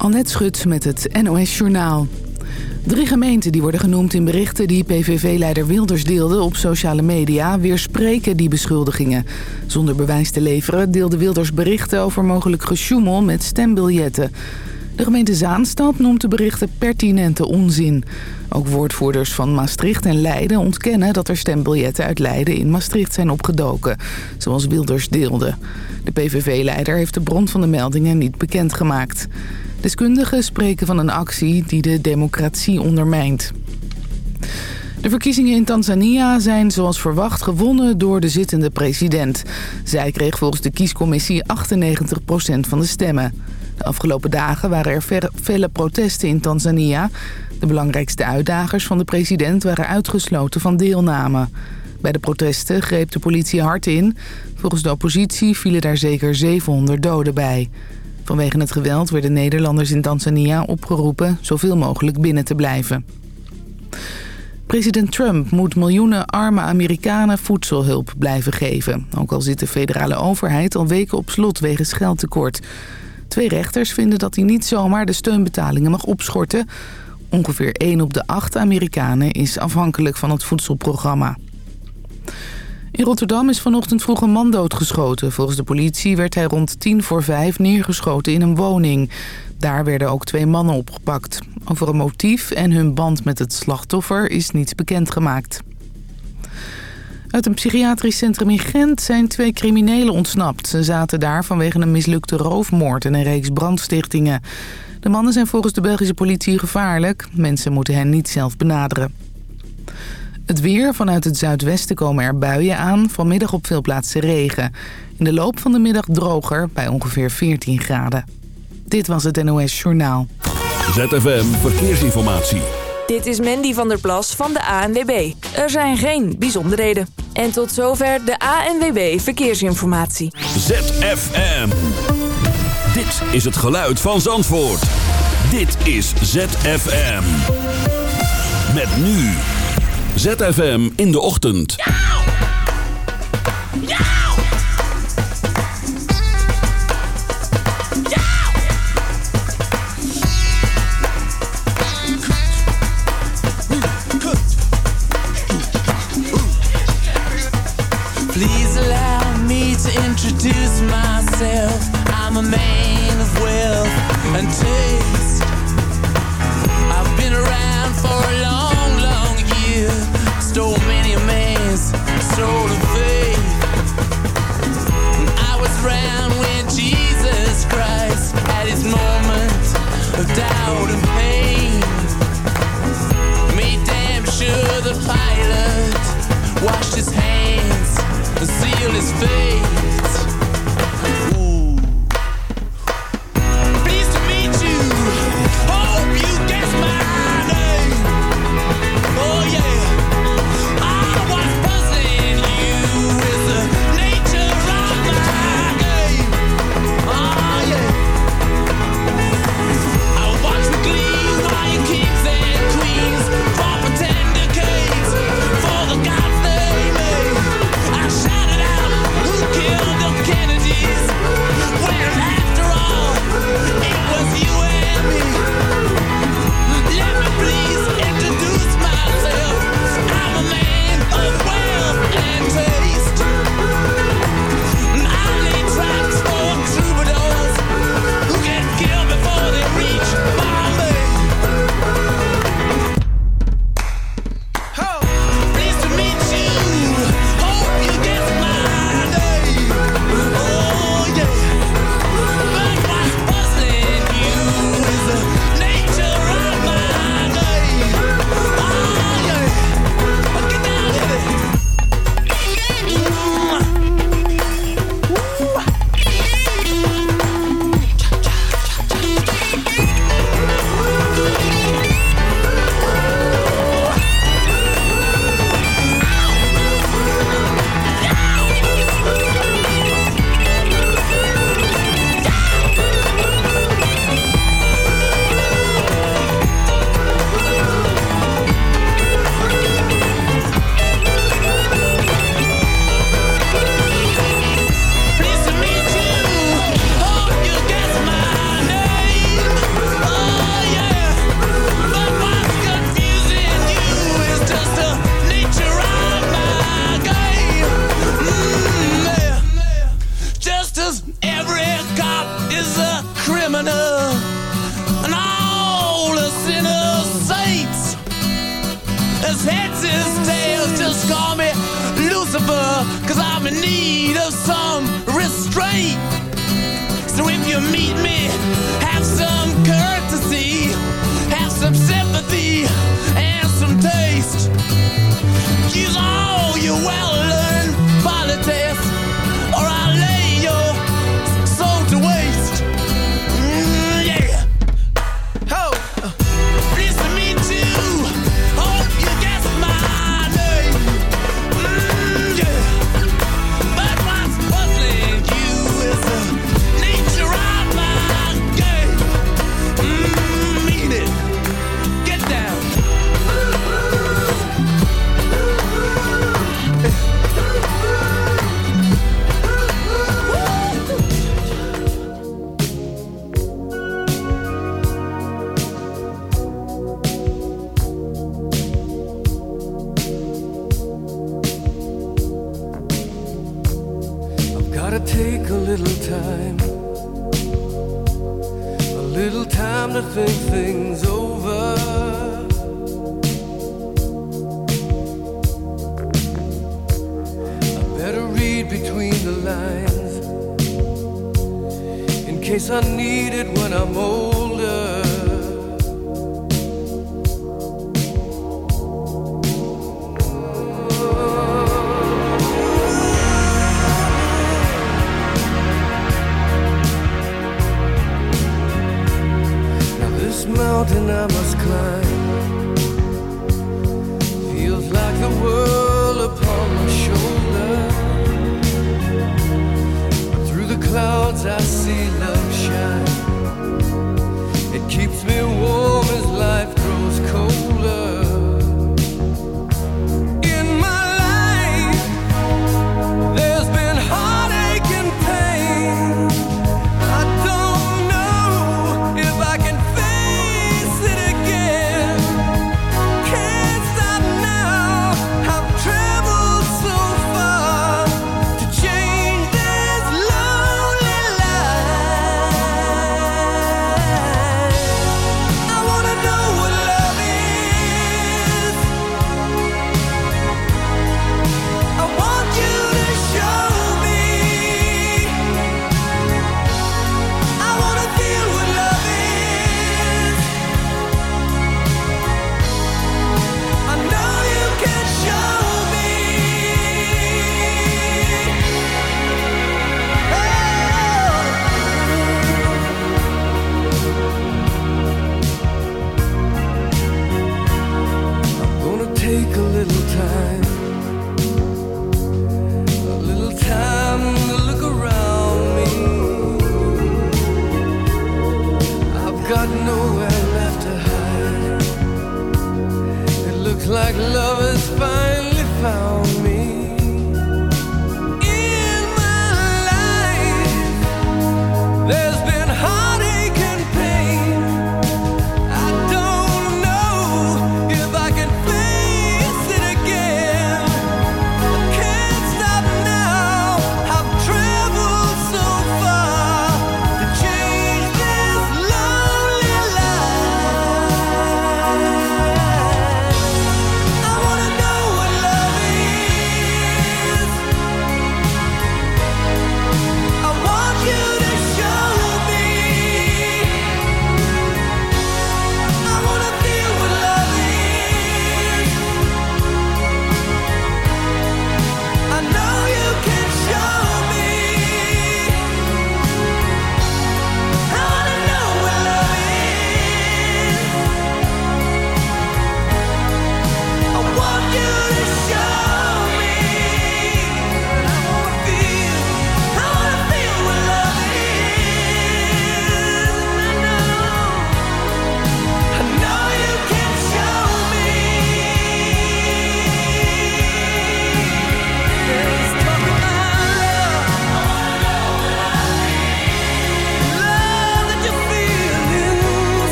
Annette Schut met het NOS Journaal. Drie gemeenten die worden genoemd in berichten die PVV-leider Wilders deelde op sociale media... weerspreken die beschuldigingen. Zonder bewijs te leveren deelde Wilders berichten over mogelijk gesjoemel met stembiljetten. De gemeente Zaanstad noemt de berichten pertinente onzin. Ook woordvoerders van Maastricht en Leiden ontkennen dat er stembiljetten uit Leiden in Maastricht zijn opgedoken, zoals Wilders deelde. De PVV-leider heeft de bron van de meldingen niet bekendgemaakt. Deskundigen spreken van een actie die de democratie ondermijnt. De verkiezingen in Tanzania zijn zoals verwacht gewonnen door de zittende president. Zij kreeg volgens de kiescommissie 98% van de stemmen. De afgelopen dagen waren er felle protesten in Tanzania. De belangrijkste uitdagers van de president waren uitgesloten van deelname. Bij de protesten greep de politie hard in. Volgens de oppositie vielen daar zeker 700 doden bij. Vanwege het geweld werden Nederlanders in Tanzania opgeroepen zoveel mogelijk binnen te blijven. President Trump moet miljoenen arme Amerikanen voedselhulp blijven geven. Ook al zit de federale overheid al weken op slot wegens geldtekort. Twee rechters vinden dat hij niet zomaar de steunbetalingen mag opschorten. Ongeveer 1 op de 8 Amerikanen is afhankelijk van het voedselprogramma. In Rotterdam is vanochtend vroeg een man doodgeschoten. Volgens de politie werd hij rond tien voor vijf neergeschoten in een woning. Daar werden ook twee mannen opgepakt. Over een motief en hun band met het slachtoffer is niets bekendgemaakt. Uit een psychiatrisch centrum in Gent zijn twee criminelen ontsnapt. Ze zaten daar vanwege een mislukte roofmoord en een reeks brandstichtingen. De mannen zijn volgens de Belgische politie gevaarlijk. Mensen moeten hen niet zelf benaderen. Het weer. Vanuit het zuidwesten komen er buien aan. Vanmiddag op veel plaatsen regen. In de loop van de middag droger bij ongeveer 14 graden. Dit was het NOS Journaal. ZFM Verkeersinformatie. Dit is Mandy van der Plas van de ANWB. Er zijn geen bijzonderheden. En tot zover de ANWB Verkeersinformatie. ZFM. Dit is het geluid van Zandvoort. Dit is ZFM. Met nu... ZFM in de ochtend. Please allow me to introduce myself. I'm a man of wealth and taste. I've been around for a long sealed politics,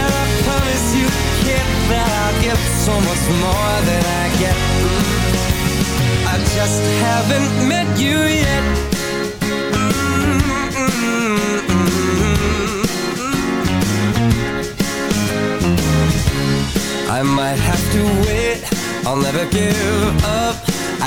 I promise you, kid, that I'll give so much more than I get. I just haven't met you yet. I might have to wait, I'll never give up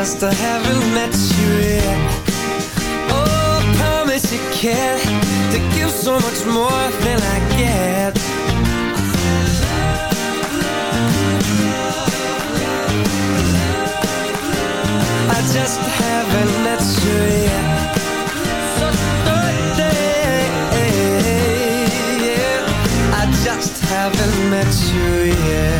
I just haven't met you yet. Oh, I promise you can To give so much more than I get. I just haven't met you yet. I just haven't met you yet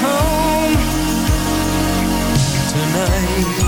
home tonight?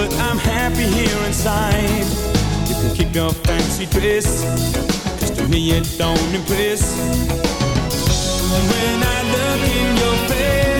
but I'm happy here inside. You can keep your fancy dress, cause to me it don't impress. When I look in your face.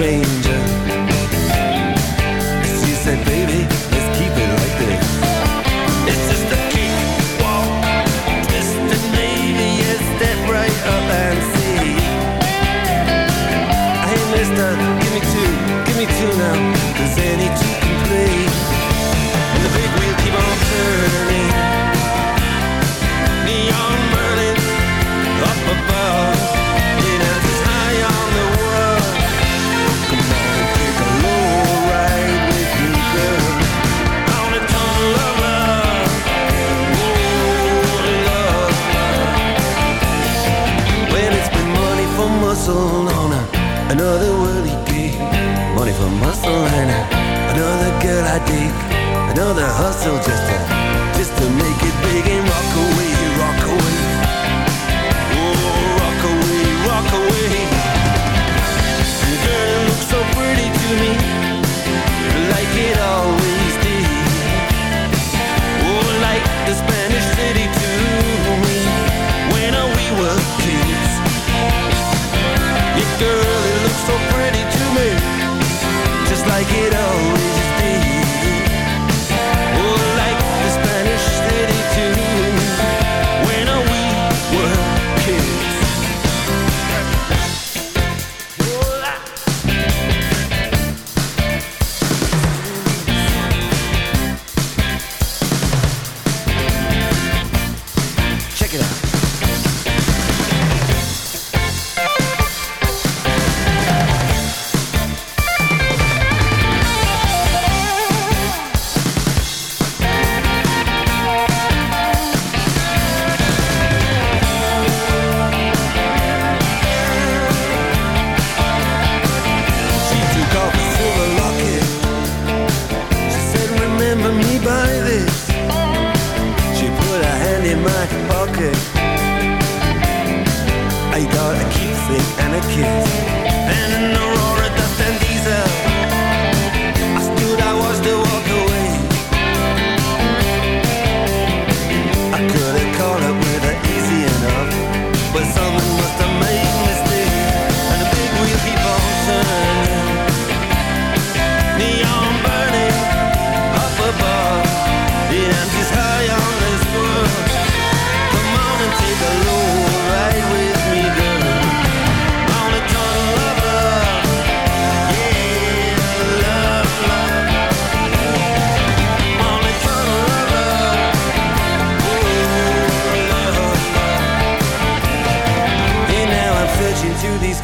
Perfect Another hustle just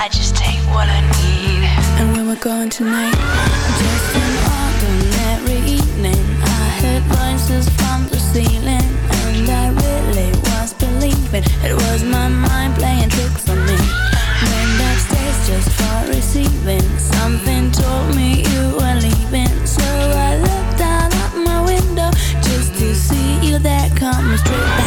I just take what I need. And when we're going tonight, just an ordinary evening. I heard voices from the ceiling, and I really was believing it was my mind playing tricks on me. Upstairs just for receiving. Something told me you were leaving, so I looked out my window just to see you there coming straight.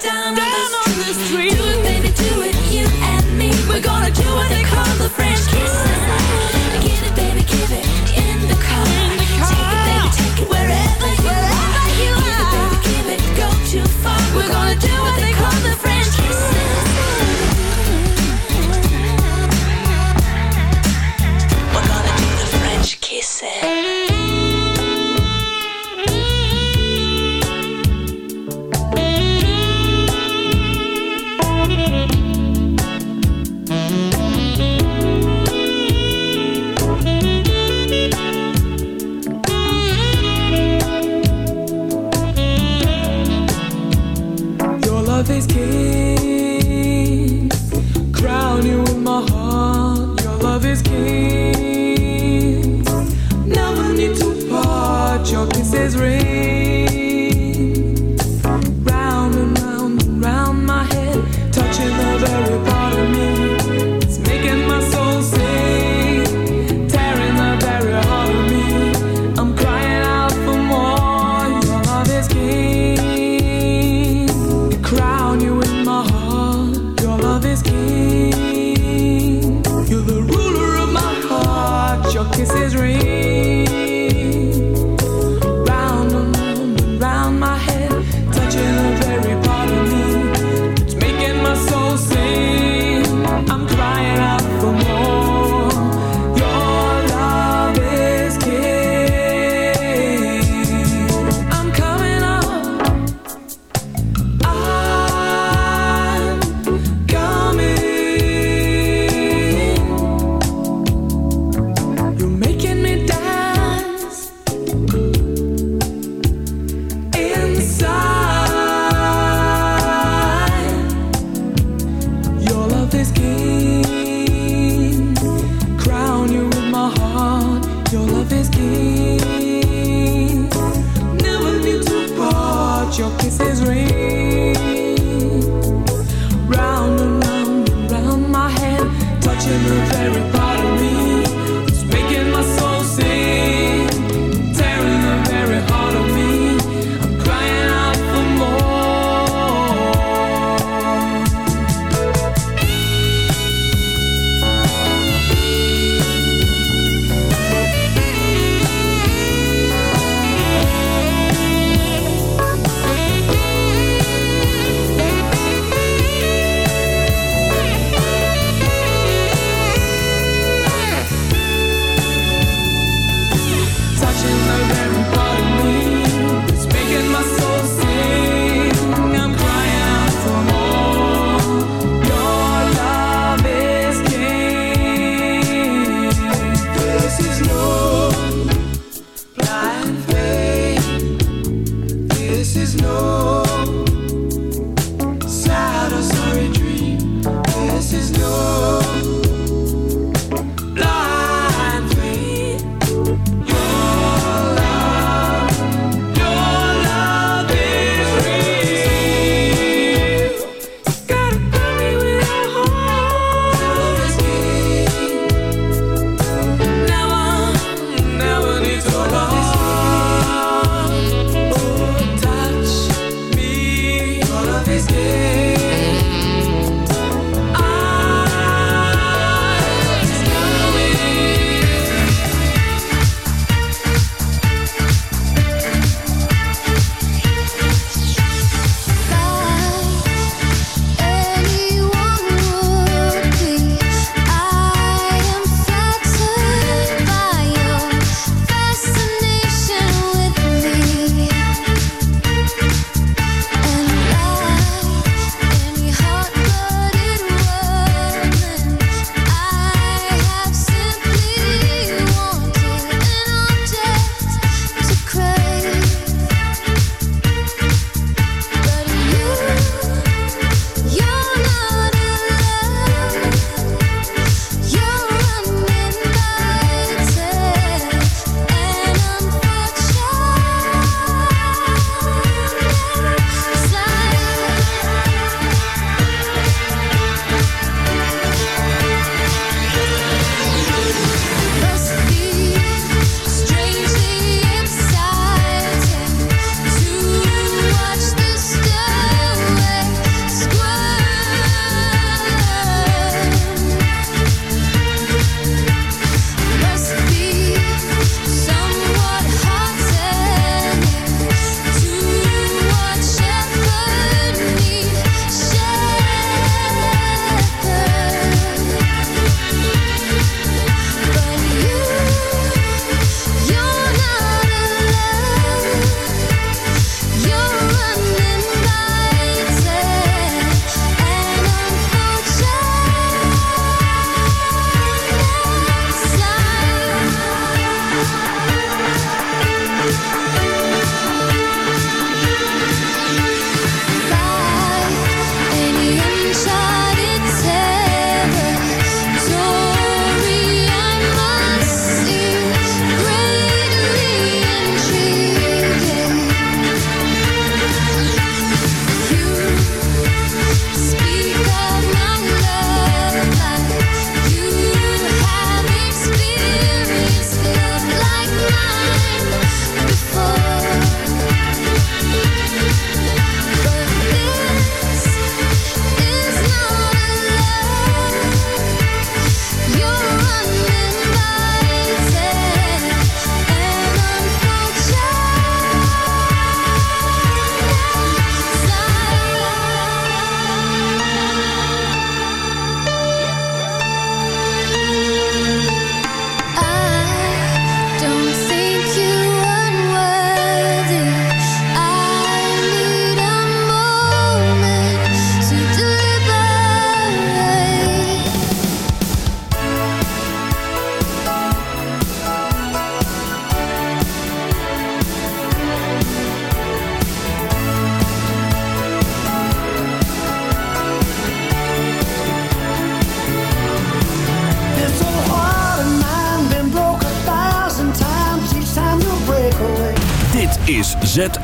down, down on the street. On the street.